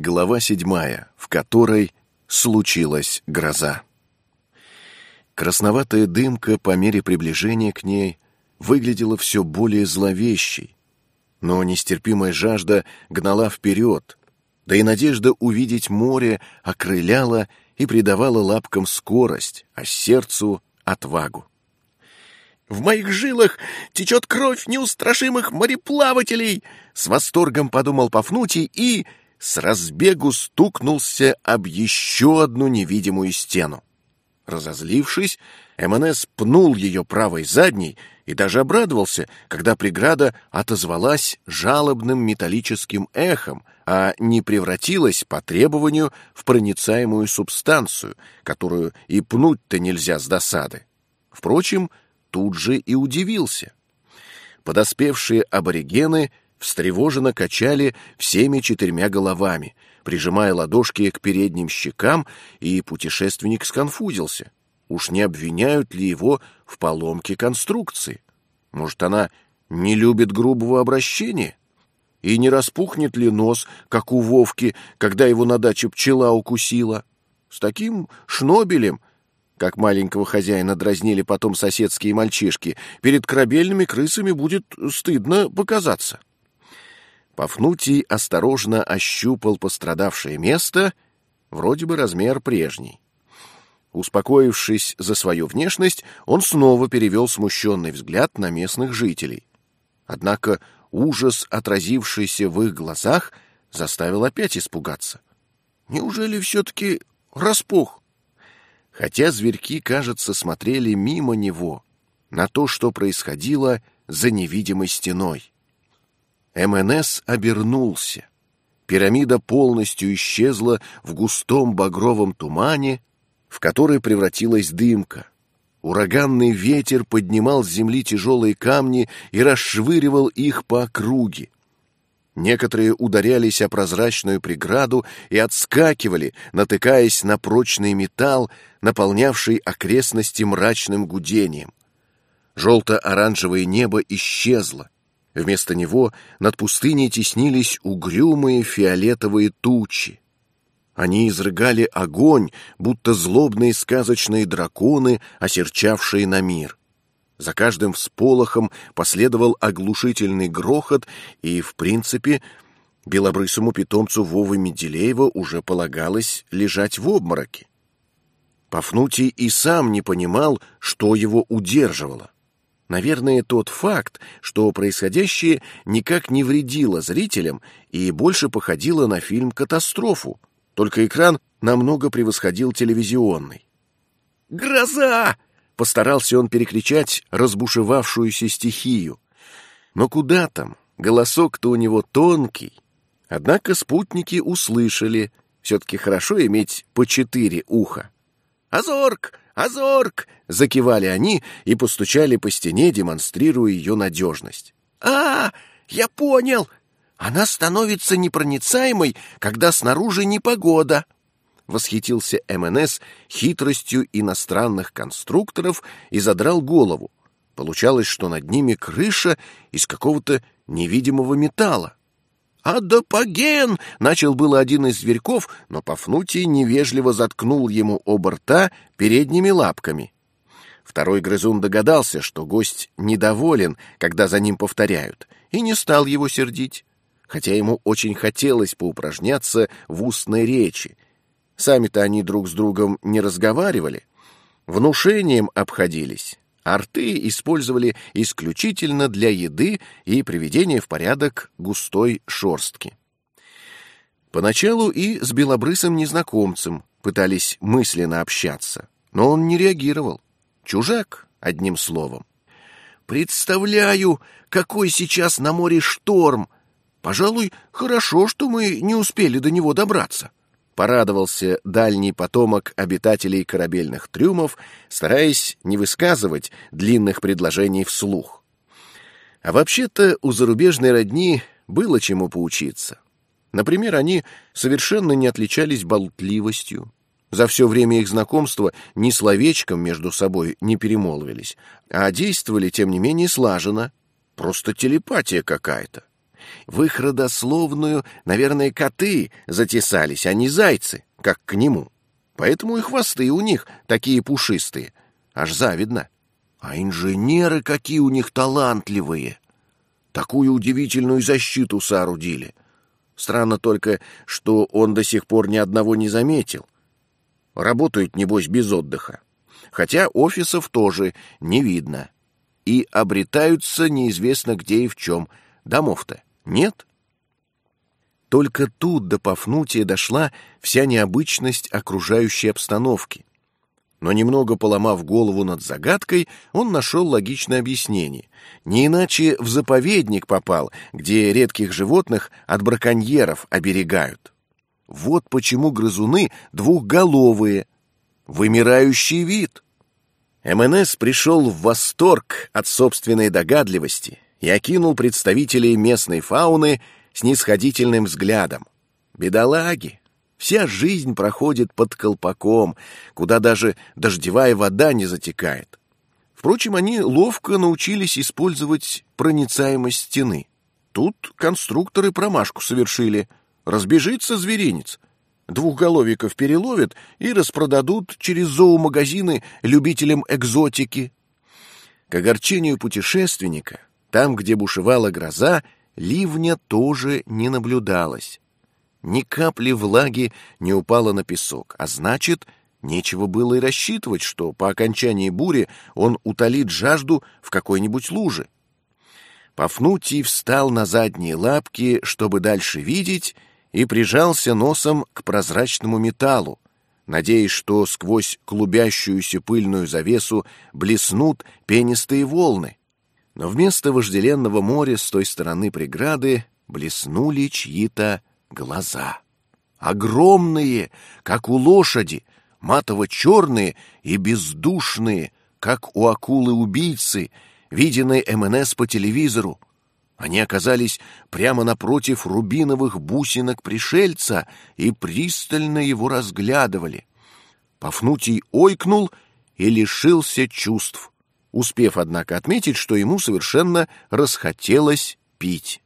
Глава седьмая, в которой случилась гроза. Красноватая дымка по мере приближения к ней выглядела все более зловещей, но нестерпимая жажда гнала вперед, да и надежда увидеть море окрыляла и придавала лапкам скорость, а сердцу — отвагу. «В моих жилах течет кровь неустрашимых мореплавателей!» С восторгом подумал Пафнутий и с разбегу стукнулся об еще одну невидимую стену. Разозлившись, МНС пнул ее правой задней и даже обрадовался, когда преграда отозвалась жалобным металлическим эхом, а не превратилась по требованию в проницаемую субстанцию, которую и пнуть-то нельзя с досады. Впрочем, тут же и удивился. Подоспевшие аборигены встревоженно качали всеми четырьмя головами, прижимая ладошки к передним щекам, и путешественник сконфузился. Уж не обвиняют ли его в поломке конструкции? Может, она не любит грубого обращения? И не распухнет ли нос, как у Вовки, когда его на даче пчела укусила? С таким шнобелем как маленького хозяина дразнили потом соседские мальчишки, перед корабельными крысами будет стыдно показаться. Пафнутий осторожно ощупал пострадавшее место, вроде бы размер прежний. Успокоившись за свою внешность, он снова перевел смущенный взгляд на местных жителей. Однако ужас, отразившийся в их глазах, заставил опять испугаться. Неужели все-таки распух? Хотя зверьки, кажется, смотрели мимо него на то, что происходило за невидимой стеной. МНС обернулся. Пирамида полностью исчезла в густом багровом тумане, в который превратилась дымка. Ураганный ветер поднимал с земли тяжелые камни и расшвыривал их по округе. Некоторые ударялись о прозрачную преграду и отскакивали, натыкаясь на прочный металл, наполнявший окрестности мрачным гудением. Желто-оранжевое небо исчезло. Вместо него над пустыней теснились угрюмые фиолетовые тучи. Они изрыгали огонь, будто злобные сказочные драконы, осерчавшие на мир. За каждым всполохом последовал оглушительный грохот, и, в принципе, белобрысому питомцу Вовы Менделеева уже полагалось лежать в обмороке. Пафнутий и сам не понимал, что его удерживало. Наверное, тот факт, что происходящее никак не вредило зрителям и больше походило на фильм «Катастрофу», только экран намного превосходил телевизионный. «Гроза!» — постарался он перекричать разбушевавшуюся стихию. Но куда там? Голосок-то у него тонкий. Однако спутники услышали. Все-таки хорошо иметь по четыре уха. «Азорк! Азорк!» — закивали они и постучали по стене, демонстрируя ее надежность. «А, я понял! Она становится непроницаемой, когда снаружи непогода!» Восхитился МНС хитростью иностранных конструкторов и задрал голову. Получалось, что над ними крыша из какого-то невидимого металла. «Адапоген!» — начал было один из зверьков, но Пафнутий невежливо заткнул ему оба рта передними лапками. Второй грызун догадался, что гость недоволен, когда за ним повторяют, и не стал его сердить, хотя ему очень хотелось поупражняться в устной речи. Сами-то они друг с другом не разговаривали, внушением обходились, Арты использовали исключительно для еды и приведения в порядок густой шорстки. Поначалу и с белобрысым незнакомцем пытались мысленно общаться, но он не реагировал. Чужак, одним словом. «Представляю, какой сейчас на море шторм! Пожалуй, хорошо, что мы не успели до него добраться» порадовался дальний потомок обитателей корабельных трюмов, стараясь не высказывать длинных предложений вслух. А вообще-то у зарубежной родни было чему поучиться. Например, они совершенно не отличались болтливостью. За все время их знакомства ни словечком между собой не перемолвились, а действовали, тем не менее, слаженно. Просто телепатия какая-то. В их родословную, наверное, коты затесались, а не зайцы, как к нему. Поэтому и хвосты у них такие пушистые. Аж завидно. А инженеры какие у них талантливые. Такую удивительную защиту соорудили. Странно только, что он до сих пор ни одного не заметил. Работают, небось, без отдыха. Хотя офисов тоже не видно. И обретаются неизвестно где и в чем. Домов-то нет. Только тут до Пафнутия дошла вся необычность окружающей обстановки. Но немного поломав голову над загадкой, он нашел логичное объяснение. Не иначе в заповедник попал, где редких животных от браконьеров оберегают. Вот почему грызуны двухголовые. Вымирающий вид. МНС пришел в восторг от собственной догадливости и окинул представителей местной фауны снисходительным взглядом. Бедолаги! Вся жизнь проходит под колпаком, куда даже дождевая вода не затекает. Впрочем, они ловко научились использовать проницаемость стены. Тут конструкторы промашку совершили. Разбежится зверинец. Двухголовиков переловят и распродадут через зоомагазины любителям экзотики. К огорчению путешественника, там, где бушевала гроза, ливня тоже не наблюдалось. Ни капли влаги не упало на песок, а значит, нечего было и рассчитывать, что по окончании бури он утолит жажду в какой-нибудь луже. Пафнутий встал на задние лапки, чтобы дальше видеть, и прижался носом к прозрачному металлу, надеясь, что сквозь клубящуюся пыльную завесу блеснут пенистые волны. Но вместо вожделенного моря с той стороны преграды блеснули чьи-то глаза. Огромные, как у лошади, матово-черные и бездушные, как у акулы-убийцы, виденной МНС по телевизору. Они оказались прямо напротив рубиновых бусинок пришельца и пристально его разглядывали. Пафнутий ойкнул и лишился чувств, успев, однако, отметить, что ему совершенно расхотелось пить.